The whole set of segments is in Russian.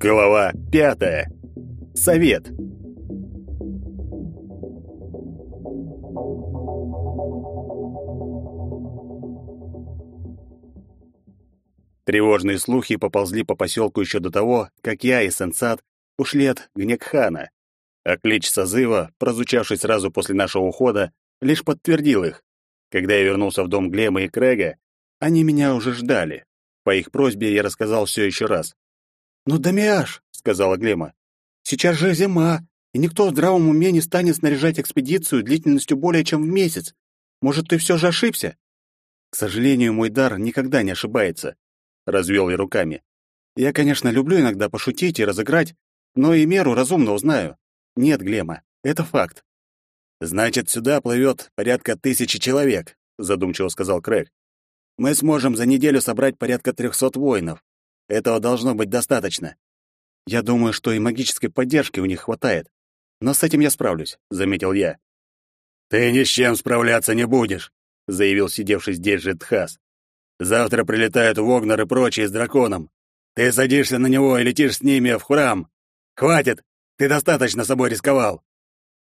Глава пятая. Совет. Тревожные слухи поползли по поселку еще до того, как я и Сенсат ушли от Гнекхана. А клич созыва, прозвучавший сразу после нашего ухода, лишь подтвердил их. Когда я вернулся в дом Глема и Крэга, они меня уже ждали. По их просьбе я рассказал все еще раз. «Ну, Дамиаш», — сказала Глема, — «сейчас же зима, и никто в здравом уме не станет снаряжать экспедицию длительностью более чем в месяц. Может, ты все же ошибся?» «К сожалению, мой дар никогда не ошибается», — развел я руками. «Я, конечно, люблю иногда пошутить и разыграть, но и меру разумно узнаю. Нет, Глема, это факт». «Значит, сюда плывет порядка тысячи человек», — задумчиво сказал Крэг. «Мы сможем за неделю собрать порядка трехсот воинов. Этого должно быть достаточно. Я думаю, что и магической поддержки у них хватает. Но с этим я справлюсь, заметил я. Ты ни с чем справляться не будешь, заявил сидевший здесь же Тхас. Завтра прилетают Вогнер и прочие с драконом. Ты садишься на него и летишь с ними в храм. Хватит, ты достаточно собой рисковал.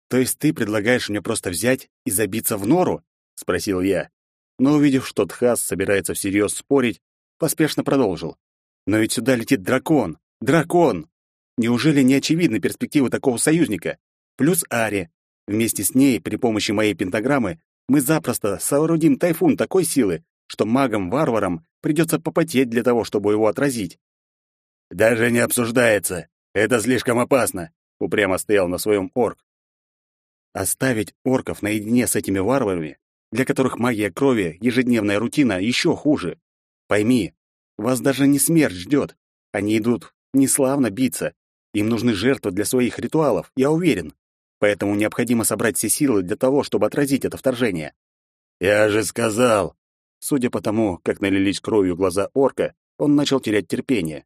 То есть ты предлагаешь мне просто взять и забиться в нору? спросил я. Но увидев, что Тхас собирается всерьез спорить, поспешно продолжил. Но ведь сюда летит дракон. Дракон! Неужели не очевидны перспективы такого союзника? Плюс Ари. Вместе с ней, при помощи моей пентаграммы, мы запросто соорудим тайфун такой силы, что магам-варварам придется попотеть для того, чтобы его отразить. «Даже не обсуждается. Это слишком опасно», — упрямо стоял на своем орк. Оставить орков наедине с этими варварами, для которых магия крови — ежедневная рутина, еще хуже. Пойми, вас даже не смерть ждет. Они идут не славно биться. Им нужны жертвы для своих ритуалов, я уверен. Поэтому необходимо собрать все силы для того, чтобы отразить это вторжение. Я же сказал. Судя по тому, как налились кровью глаза орка, он начал терять терпение.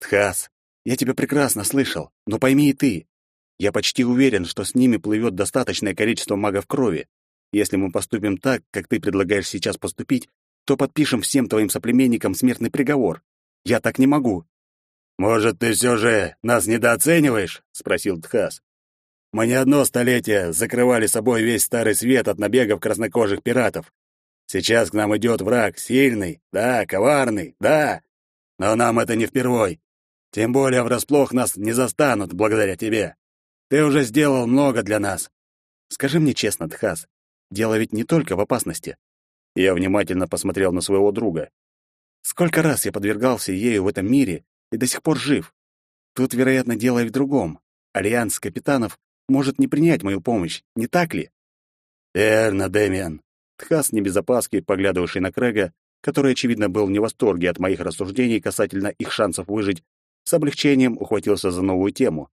Тхас, я тебя прекрасно слышал, но пойми и ты. Я почти уверен, что с ними плывет достаточное количество магов крови. Если мы поступим так, как ты предлагаешь сейчас поступить, то подпишем всем твоим соплеменникам смертный приговор. Я так не могу». «Может, ты все же нас недооцениваешь?» — спросил Тхас. «Мы не одно столетие закрывали собой весь Старый Свет от набегов краснокожих пиратов. Сейчас к нам идет враг, сильный, да, коварный, да, но нам это не впервой. Тем более врасплох нас не застанут благодаря тебе. Ты уже сделал много для нас. Скажи мне честно, Тхас, дело ведь не только в опасности. Я внимательно посмотрел на своего друга. Сколько раз я подвергался ею в этом мире и до сих пор жив. Тут, вероятно, дело и в другом. Альянс капитанов может не принять мою помощь, не так ли? Верно, Дэмиан. Тхас небезопаски, поглядывавший на Крэга, который, очевидно, был в не восторге от моих рассуждений касательно их шансов выжить, с облегчением ухватился за новую тему.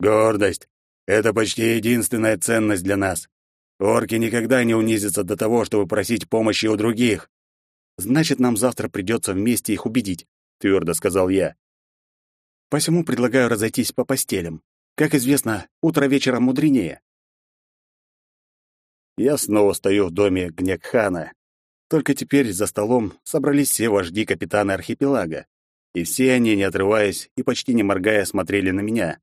Гордость — это почти единственная ценность для нас. Орки никогда не унизятся до того, чтобы просить помощи у других. Значит, нам завтра придется вместе их убедить, твердо сказал я. Посему предлагаю разойтись по постелям. Как известно, утро вечера мудренее. Я снова стою в доме Гнекхана. Только теперь за столом собрались все вожди капитана архипелага, и все они, не отрываясь и почти не моргая, смотрели на меня.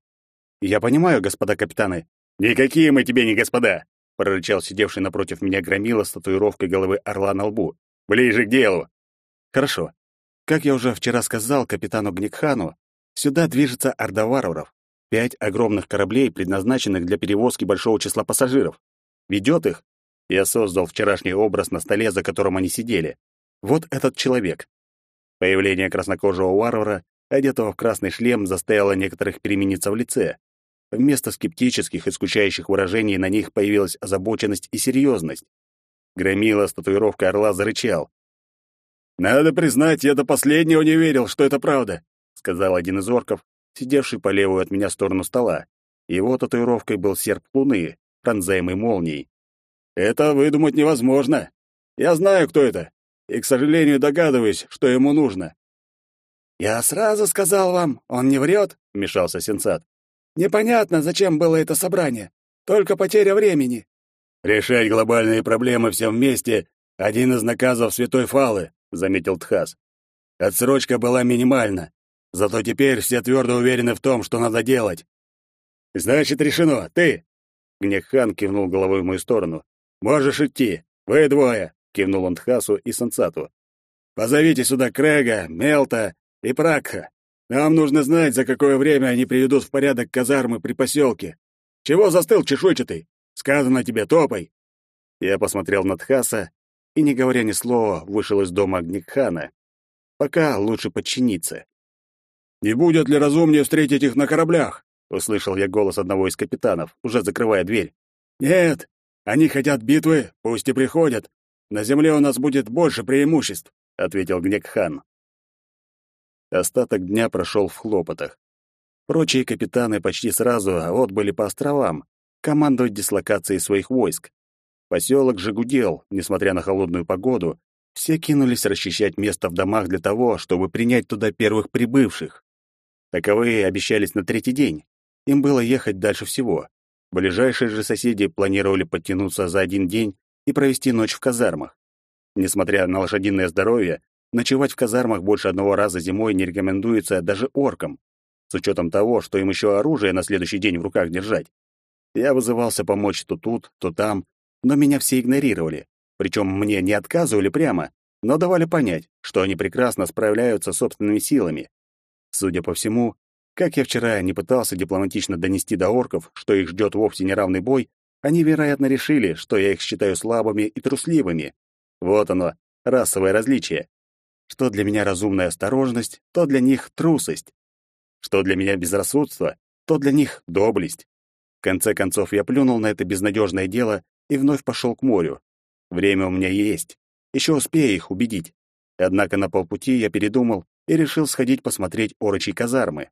Я понимаю, господа капитаны. Никакие мы тебе не господа, прорычал сидевший напротив меня громила с татуировкой головы орла на лбу. Ближе к делу. Хорошо. Как я уже вчера сказал капитану Гникхану, сюда движется орда варваров. Пять огромных кораблей, предназначенных для перевозки большого числа пассажиров. Ведет их. Я создал вчерашний образ на столе, за которым они сидели. Вот этот человек. Появление краснокожего варвара, одетого в красный шлем, заставило некоторых перемениться в лице. Вместо скептических и скучающих выражений на них появилась озабоченность и серьезность. Громила с татуировкой орла зарычал. «Надо признать, я до последнего не верил, что это правда», сказал один из орков, сидевший по левую от меня сторону стола. Его татуировкой был серп луны, пронзаемый молнией. «Это выдумать невозможно. Я знаю, кто это, и, к сожалению, догадываюсь, что ему нужно». «Я сразу сказал вам, он не врет», — вмешался Сенсат. Непонятно, зачем было это собрание. Только потеря времени». «Решать глобальные проблемы всем вместе — один из наказов Святой Фалы», — заметил Тхас. «Отсрочка была минимальна, зато теперь все твердо уверены в том, что надо делать». «Значит, решено. Ты!» Гнеххан кивнул головой в мою сторону. «Можешь идти. Вы двое!» — кивнул он Тхасу и Сансату. «Позовите сюда Крэга, Мелта и Пракха. Нам нужно знать, за какое время они приведут в порядок казармы при поселке. Чего застыл, чешуйчатый? Сказано тебе, топай!» Я посмотрел на Тхаса и, не говоря ни слова, вышел из дома Гникхана. Пока лучше подчиниться. «Не будет ли разумнее встретить их на кораблях?» — услышал я голос одного из капитанов, уже закрывая дверь. «Нет, они хотят битвы, пусть и приходят. На земле у нас будет больше преимуществ», — ответил Гнекхан. Остаток дня прошел в хлопотах. Прочие капитаны почти сразу отбыли по островам, командовать дислокацией своих войск. Поселок же гудел, несмотря на холодную погоду, все кинулись расчищать место в домах для того, чтобы принять туда первых прибывших. Таковые обещались на третий день. Им было ехать дальше всего. Ближайшие же соседи планировали подтянуться за один день и провести ночь в казармах. Несмотря на лошадиное здоровье, ночевать в казармах больше одного раза зимой не рекомендуется даже оркам, с учетом того, что им еще оружие на следующий день в руках держать. Я вызывался помочь то тут, то там, но меня все игнорировали. Причем мне не отказывали прямо, но давали понять, что они прекрасно справляются собственными силами. Судя по всему, как я вчера не пытался дипломатично донести до орков, что их ждет вовсе не равный бой, они, вероятно, решили, что я их считаю слабыми и трусливыми. Вот оно, расовое различие. Что для меня разумная осторожность, то для них трусость. Что для меня безрассудство, то для них доблесть. В конце концов, я плюнул на это безнадежное дело и вновь пошел к морю. Время у меня есть. Еще успею их убедить. Однако на полпути я передумал и решил сходить посмотреть орочьи казармы.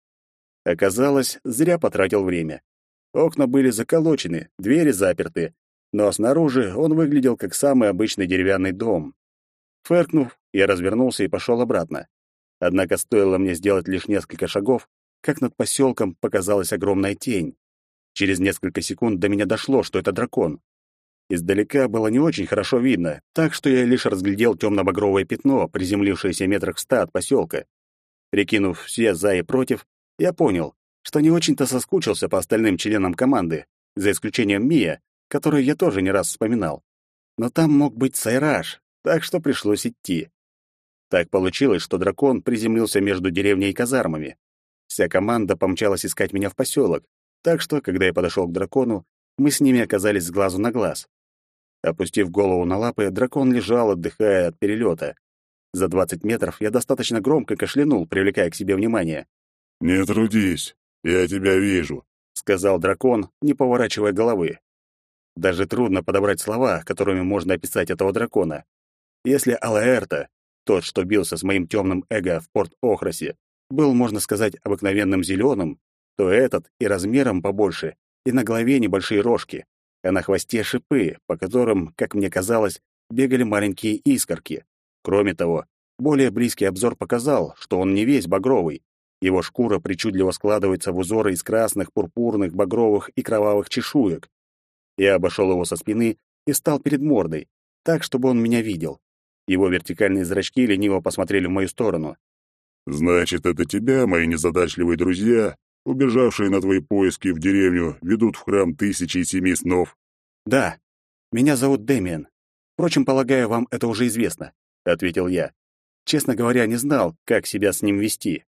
Оказалось, зря потратил время. Окна были заколочены, двери заперты, но снаружи он выглядел как самый обычный деревянный дом. Фыркнув, я развернулся и пошел обратно. Однако стоило мне сделать лишь несколько шагов, как над поселком показалась огромная тень. Через несколько секунд до меня дошло, что это дракон. Издалека было не очень хорошо видно, так что я лишь разглядел темно-багровое пятно, приземлившееся метрах в ста от поселка. Прикинув все «за» и «против», я понял, что не очень-то соскучился по остальным членам команды, за исключением Мия, которую я тоже не раз вспоминал. Но там мог быть Сайраж, так что пришлось идти. Так получилось, что дракон приземлился между деревней и казармами. Вся команда помчалась искать меня в поселок, так что, когда я подошел к дракону, мы с ними оказались с глазу на глаз. Опустив голову на лапы, дракон лежал, отдыхая от перелета. За двадцать метров я достаточно громко кашлянул, привлекая к себе внимание. «Не трудись, я тебя вижу», — сказал дракон, не поворачивая головы. Даже трудно подобрать слова, которыми можно описать этого дракона. Если Алаэрта, тот, что бился с моим темным эго в Порт-Охросе, был, можно сказать, обыкновенным зеленым, то этот и размером побольше, и на голове небольшие рожки, а на хвосте шипы, по которым, как мне казалось, бегали маленькие искорки. Кроме того, более близкий обзор показал, что он не весь багровый, его шкура причудливо складывается в узоры из красных, пурпурных, багровых и кровавых чешуек. Я обошел его со спины и встал перед мордой, так, чтобы он меня видел. Его вертикальные зрачки лениво посмотрели в мою сторону. «Значит, это тебя, мои незадачливые друзья, убежавшие на твои поиски в деревню, ведут в храм Тысячи и Семи Снов?» «Да. Меня зовут Дэмиен. Впрочем, полагаю, вам это уже известно», — ответил я. Честно говоря, не знал, как себя с ним вести.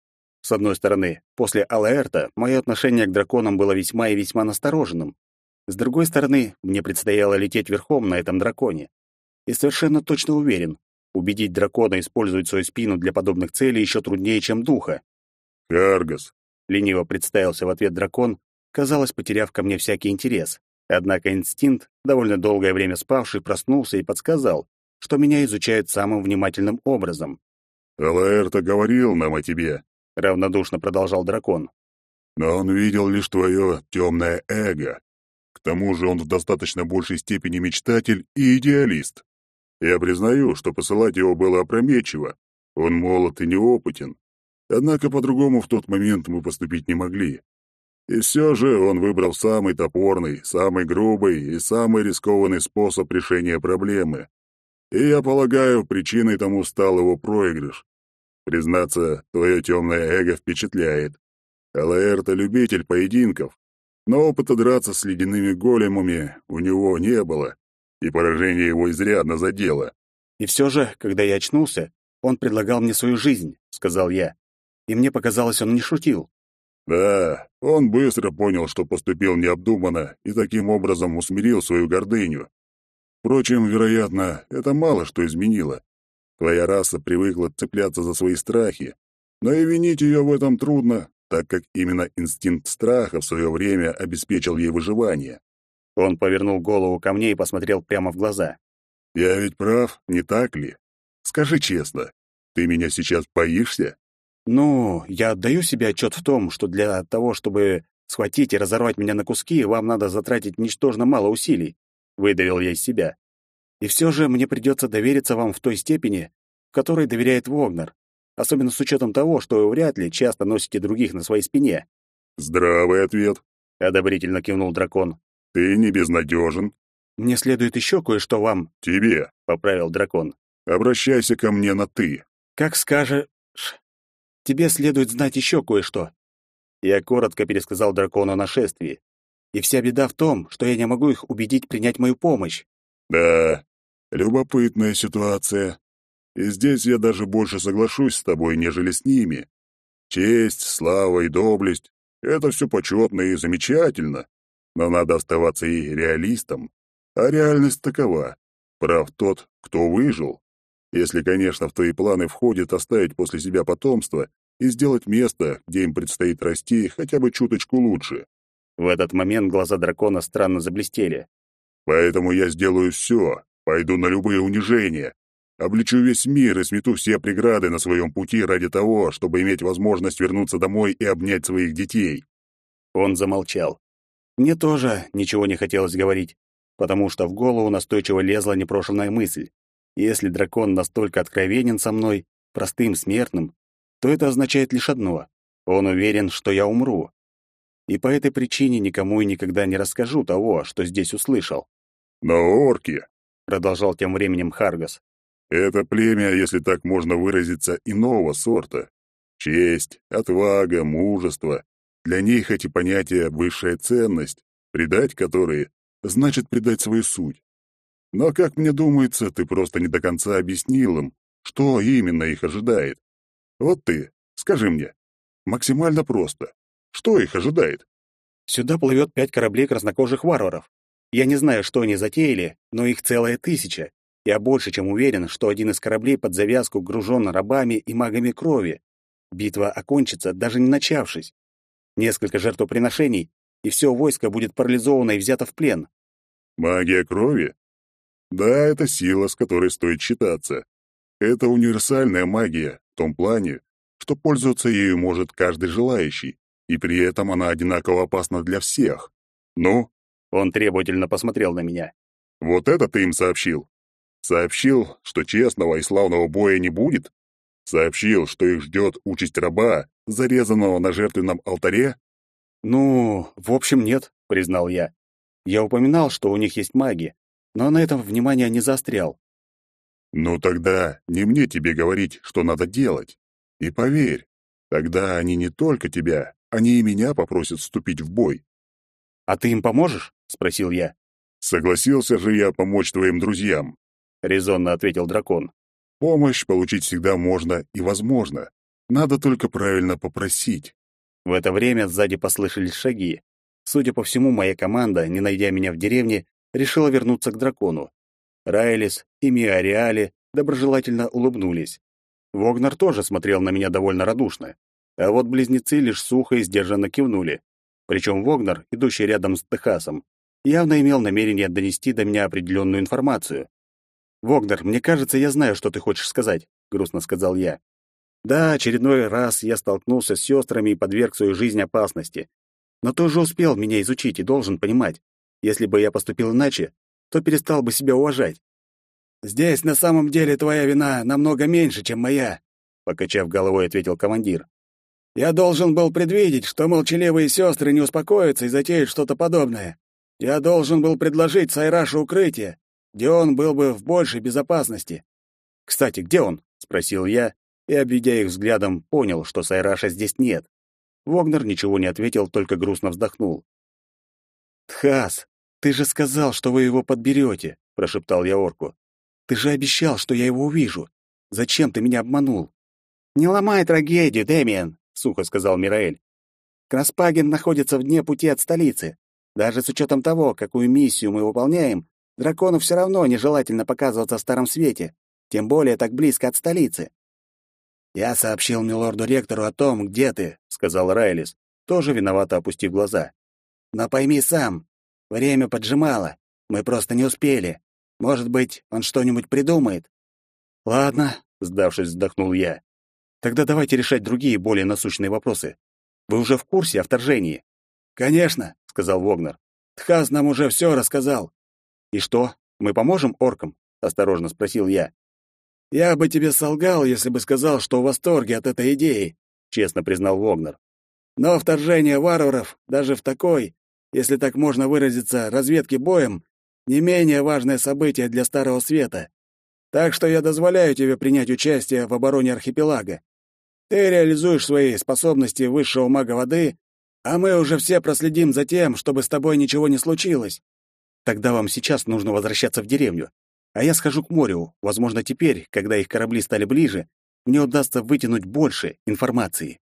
С одной стороны, после Алаэрта мое отношение к драконам было весьма и весьма настороженным. С другой стороны, мне предстояло лететь верхом на этом драконе. И совершенно точно уверен, убедить дракона использовать свою спину для подобных целей еще труднее, чем духа. «Каргас», — лениво представился в ответ дракон, казалось, потеряв ко мне всякий интерес. Однако инстинкт, довольно долгое время спавший, проснулся и подсказал, что меня изучают самым внимательным образом. «Алаэрта говорил нам о тебе», — равнодушно продолжал дракон. «Но он видел лишь твое темное эго. К тому же он в достаточно большей степени мечтатель и идеалист. Я признаю, что посылать его было опрометчиво. Он молод и неопытен. Однако по-другому в тот момент мы поступить не могли. И все же он выбрал самый топорный, самый грубый и самый рискованный способ решения проблемы. И я полагаю, причиной тому стал его проигрыш. Признаться, твое темное эго впечатляет. Алаэрта — любитель поединков, но опыта драться с ледяными големами у него не было, и поражение его изрядно задело. «И все же, когда я очнулся, он предлагал мне свою жизнь», — сказал я. И мне показалось, он не шутил. Да, он быстро понял, что поступил необдуманно, и таким образом усмирил свою гордыню. Впрочем, вероятно, это мало что изменило. Твоя раса привыкла цепляться за свои страхи, но и винить ее в этом трудно, так как именно инстинкт страха в свое время обеспечил ей выживание. Он повернул голову ко мне и посмотрел прямо в глаза. «Я ведь прав, не так ли? Скажи честно, ты меня сейчас боишься?» «Ну, я отдаю себе отчет в том, что для того, чтобы схватить и разорвать меня на куски, вам надо затратить ничтожно мало усилий», — выдавил я из себя. «И все же мне придется довериться вам в той степени, в которой доверяет Вогнер, особенно с учетом того, что вы вряд ли часто носите других на своей спине». «Здравый ответ», — одобрительно кивнул дракон. «Ты не безнадежен». «Мне следует еще кое-что вам...» «Тебе», — поправил дракон. «Обращайся ко мне на «ты». «Как скажешь...» тебе следует знать еще кое-что». Я коротко пересказал дракону о нашествии. И вся беда в том, что я не могу их убедить принять мою помощь. Да, любопытная ситуация. И здесь я даже больше соглашусь с тобой, нежели с ними. Честь, слава и доблесть — это все почетно и замечательно. Но надо оставаться и реалистом. А реальность такова. Прав тот, кто выжил. Если, конечно, в твои планы входит оставить после себя потомство и сделать место, где им предстоит расти хотя бы чуточку лучше. В этот момент глаза дракона странно заблестели. Поэтому я сделаю все, пойду на любые унижения, облечу весь мир и смету все преграды на своем пути ради того, чтобы иметь возможность вернуться домой и обнять своих детей. Он замолчал. Мне тоже ничего не хотелось говорить, потому что в голову настойчиво лезла непрошенная мысль. Если дракон настолько откровенен со мной, простым смертным, то это означает лишь одно — он уверен, что я умру. И по этой причине никому и никогда не расскажу того, что здесь услышал. «Но орки», — продолжал тем временем Харгас, — «это племя, если так можно выразиться, иного сорта. Честь, отвага, мужество — для них эти понятия — высшая ценность, предать которые — значит предать свою суть. Но, как мне думается, ты просто не до конца объяснил им, что именно их ожидает. Вот ты, скажи мне, максимально просто, что их ожидает? Сюда плывет пять кораблей краснокожих варваров. Я не знаю, что они затеяли, но их целая тысяча. Я больше чем уверен, что один из кораблей под завязку гружен рабами и магами крови. Битва окончится, даже не начавшись. Несколько жертвоприношений, и все войско будет парализовано и взято в плен. Магия крови? Да, это сила, с которой стоит считаться. Это универсальная магия, в том плане, что пользоваться ею может каждый желающий, и при этом она одинаково опасна для всех. Ну? Он требовательно посмотрел на меня. Вот это ты им сообщил? Сообщил, что честного и славного боя не будет? Сообщил, что их ждет участь раба, зарезанного на жертвенном алтаре? Ну, в общем, нет, признал я. Я упоминал, что у них есть маги, но на этом внимание не заострял. «Ну тогда не мне тебе говорить, что надо делать. И поверь, тогда они не только тебя, они и меня попросят вступить в бой». «А ты им поможешь?» — спросил я. «Согласился же я помочь твоим друзьям», — резонно ответил дракон. «Помощь получить всегда можно и возможно. Надо только правильно попросить». В это время сзади послышались шаги. Судя по всему, моя команда, не найдя меня в деревне, решила вернуться к дракону. Райлис и Миариали доброжелательно улыбнулись. Вогнер тоже смотрел на меня довольно радушно, а вот близнецы лишь сухо и сдержанно кивнули. Причем Вогнер, идущий рядом с Техасом, явно имел намерение донести до меня определенную информацию. «Вогнер, мне кажется, я знаю, что ты хочешь сказать», — грустно сказал я. «Да, очередной раз я столкнулся с сестрами и подверг свою жизнь опасности. Но ты уже успел меня изучить и должен понимать. Если бы я поступил иначе, то перестал бы себя уважать. Здесь на самом деле твоя вина намного меньше, чем моя, покачав головой, ответил командир. Я должен был предвидеть, что молчаливые сестры не успокоятся и затеют что-то подобное. Я должен был предложить Сайрашу укрытие, где он был бы в большей безопасности. Кстати, где он? спросил я и, обведя их взглядом, понял, что Сайраша здесь нет. Вогнер ничего не ответил, только грустно вздохнул. «Тхас, ты же сказал, что вы его подберете», — прошептал я орку. «Ты же обещал, что я его увижу. Зачем ты меня обманул?» «Не ломай трагедию, Дэмиен», — сухо сказал Мираэль. «Краспаген находится в дне пути от столицы. Даже с учетом того, какую миссию мы выполняем, дракону все равно нежелательно показываться в Старом Свете, тем более так близко от столицы. «Я сообщил милорду-ректору о том, где ты», — сказал Райлис, тоже виновато опустив глаза. «Но пойми сам, время поджимало, мы просто не успели. Может быть, он что-нибудь придумает?» «Ладно», — сдавшись, вздохнул я. «Тогда давайте решать другие, более насущные вопросы. Вы уже в курсе о вторжении?» «Конечно», — сказал Вогнер. «Тхаз нам уже все рассказал». «И что, мы поможем оркам?» — осторожно спросил я. «Я бы тебе солгал, если бы сказал, что в восторге от этой идеи», — честно признал Вогнер. «Но вторжение варваров, даже в такой, если так можно выразиться, разведки боем, не менее важное событие для Старого Света. Так что я дозволяю тебе принять участие в обороне архипелага. Ты реализуешь свои способности высшего мага воды, а мы уже все проследим за тем, чтобы с тобой ничего не случилось. Тогда вам сейчас нужно возвращаться в деревню. А я схожу к морю. Возможно, теперь, когда их корабли стали ближе, мне удастся вытянуть больше информации.